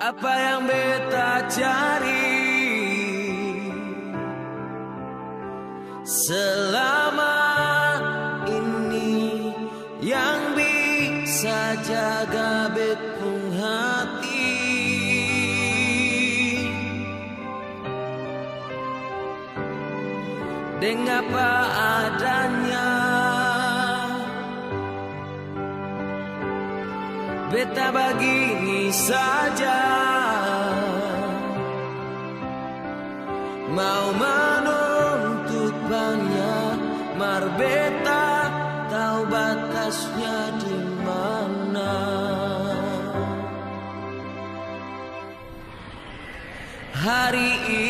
Apa yang beta cari? Selama ini Yang bisa jaga betpung hati. Dengan apa adanya Beta begini saja. Mau menuntut banyak Mar beta tahu batasnya di mana. Hari ini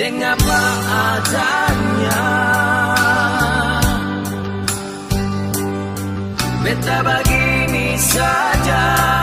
Dengan apa adanya. Beta begini saja